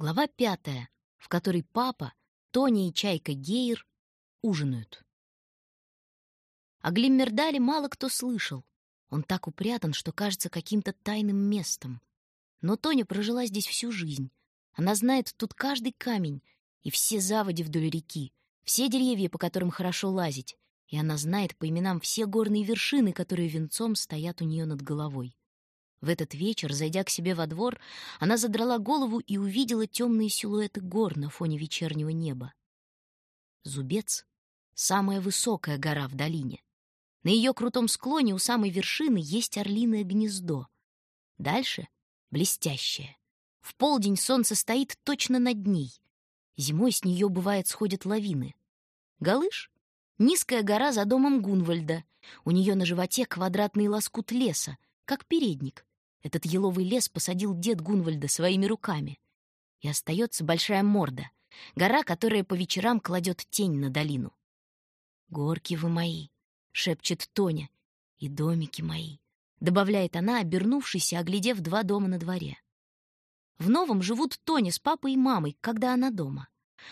Глава пятая, в которой папа, Тони и Чайка Гейр ужинают. О Глиммердале мало кто слышал. Он так упрятан, что кажется каким-то тайным местом. Но Тоня прожила здесь всю жизнь. Она знает тут каждый камень и все заводи вдоль реки, все деревья, по которым хорошо лазить, и она знает по именам все горные вершины, которые венцом стоят у нее над головой. В этот вечер, зайдя к себе во двор, она задрала голову и увидела темные силуэты гор на фоне вечернего неба. Зубец — самая высокая гора в долине. На ее крутом склоне у самой вершины есть орлиное гнездо. Дальше — блестящее. В полдень солнце стоит точно над ней. Зимой с нее, бывает, сходят лавины. Галыш — низкая гора за домом Гунвальда. У нее на животе квадратный лоскут леса, как передник. Этот еловый лес посадил дед Гунвальда своими руками. И остается большая морда, гора, которая по вечерам кладет тень на долину. «Горки вы мои», — шепчет Тоня, — «и домики мои», — добавляет она, обернувшись и оглядев два дома на дворе. В новом живут Тоня с папой и мамой, когда она дома.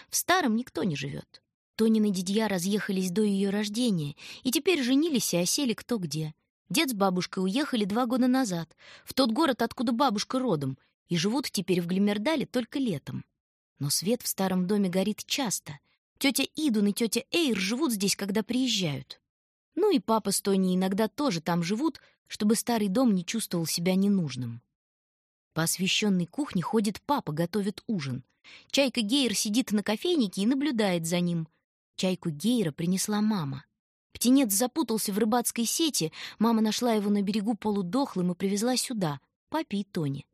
В старом никто не живет. Тонины дядья разъехались до ее рождения и теперь женились и осели кто где. Дед с бабушкой уехали два года назад, в тот город, откуда бабушка родом, и живут теперь в Глимердале только летом. Но свет в старом доме горит часто. Тетя Идун и тетя Эйр живут здесь, когда приезжают. Ну и папа с Тони иногда тоже там живут, чтобы старый дом не чувствовал себя ненужным. По освещенной кухне ходит папа, готовит ужин. Чайка Гейр сидит на кофейнике и наблюдает за ним. Чайку Гейра принесла мама. Птенец запутался в рыбацкой сети, мама нашла его на берегу полудохлым и привезла сюда, папе и Тоне.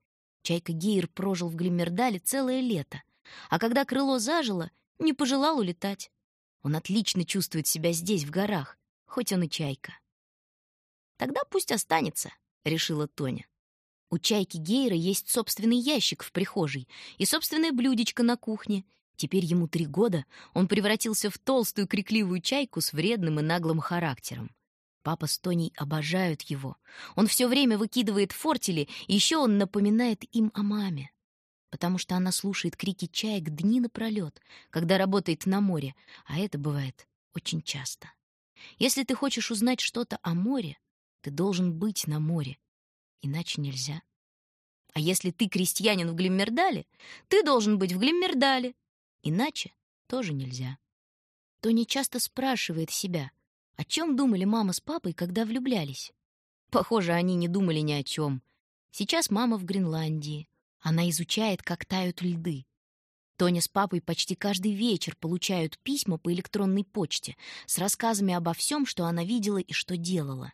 Чайка Гейр прожил в Глиммердале целое лето, а когда крыло зажило, не пожелал улетать. Он отлично чувствует себя здесь, в горах, хоть он и чайка. «Тогда пусть останется», — решила Тоня. У чайки Гейра есть собственный ящик в прихожей и собственное блюдечко на кухне, Теперь ему три года, он превратился в толстую крикливую чайку с вредным и наглым характером. Папа с Тоней обожают его. Он все время выкидывает фортели, и еще он напоминает им о маме. Потому что она слушает крики чаек дни напролет, когда работает на море, а это бывает очень часто. Если ты хочешь узнать что-то о море, ты должен быть на море, иначе нельзя. А если ты крестьянин в Глиммердале, ты должен быть в Глиммердале, Иначе тоже нельзя. Тони часто спрашивает себя, о чем думали мама с папой, когда влюблялись. Похоже, они не думали ни о чем. Сейчас мама в Гренландии. Она изучает, как тают льды. Тоня с папой почти каждый вечер получают письма по электронной почте с рассказами обо всем, что она видела и что делала.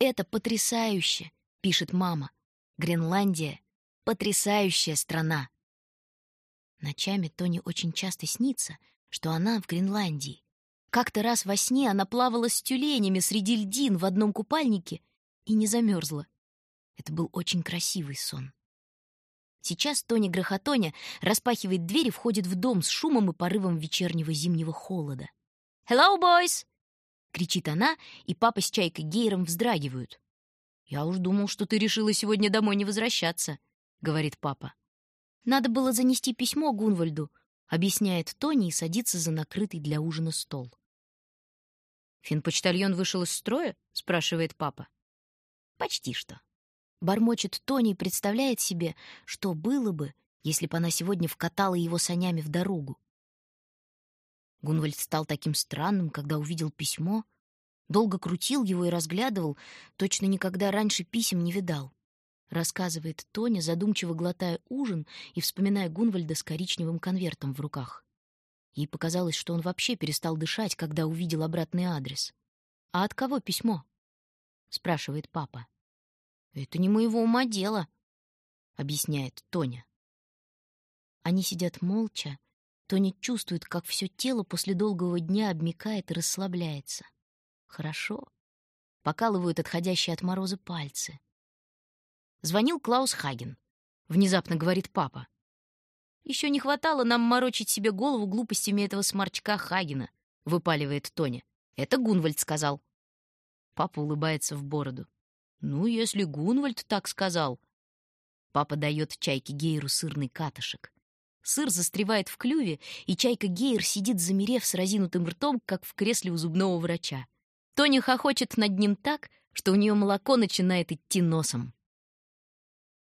«Это потрясающе», — пишет мама. «Гренландия — потрясающая страна». Ночами Тони очень часто снится, что она в Гренландии. Как-то раз во сне она плавала с тюленями среди льдин в одном купальнике и не замерзла. Это был очень красивый сон. Сейчас Тони Грохотоня распахивает дверь и входит в дом с шумом и порывом вечернего зимнего холода. «Hello, boys!» — кричит она, и папа с Чайкой Гейром вздрагивают. «Я уж думал, что ты решила сегодня домой не возвращаться», — говорит папа. Надо было занести письмо Гунвальду, объясняет Тони и садится за накрытый для ужина стол. Финпочтальон вышел из строя? спрашивает папа. Почти что. Бормочет Тони и представляет себе, что было бы, если бы она сегодня вкатала его санями в дорогу. Гунвальд стал таким странным, когда увидел письмо, долго крутил его и разглядывал, точно никогда раньше писем не видал рассказывает Тоня, задумчиво глотая ужин и вспоминая Гунвальда с коричневым конвертом в руках. Ей показалось, что он вообще перестал дышать, когда увидел обратный адрес. «А от кого письмо?» — спрашивает папа. «Это не моего ума дело», — объясняет Тоня. Они сидят молча. Тоня чувствует, как все тело после долгого дня обмякает и расслабляется. Хорошо. Покалывают отходящие от мороза пальцы. Звонил Клаус Хаген. Внезапно говорит папа. Еще не хватало нам морочить себе голову глупостями этого сморчка Хагена, выпаливает Тоня. Это Гунвальд сказал. Папа улыбается в бороду. Ну, если Гунвальд так сказал. Папа дает чайке Гейру сырный катышек. Сыр застревает в клюве, и чайка Гейр сидит, замерев с разинутым ртом, как в кресле у зубного врача. Тони хохочет над ним так, что у нее молоко начинает идти носом.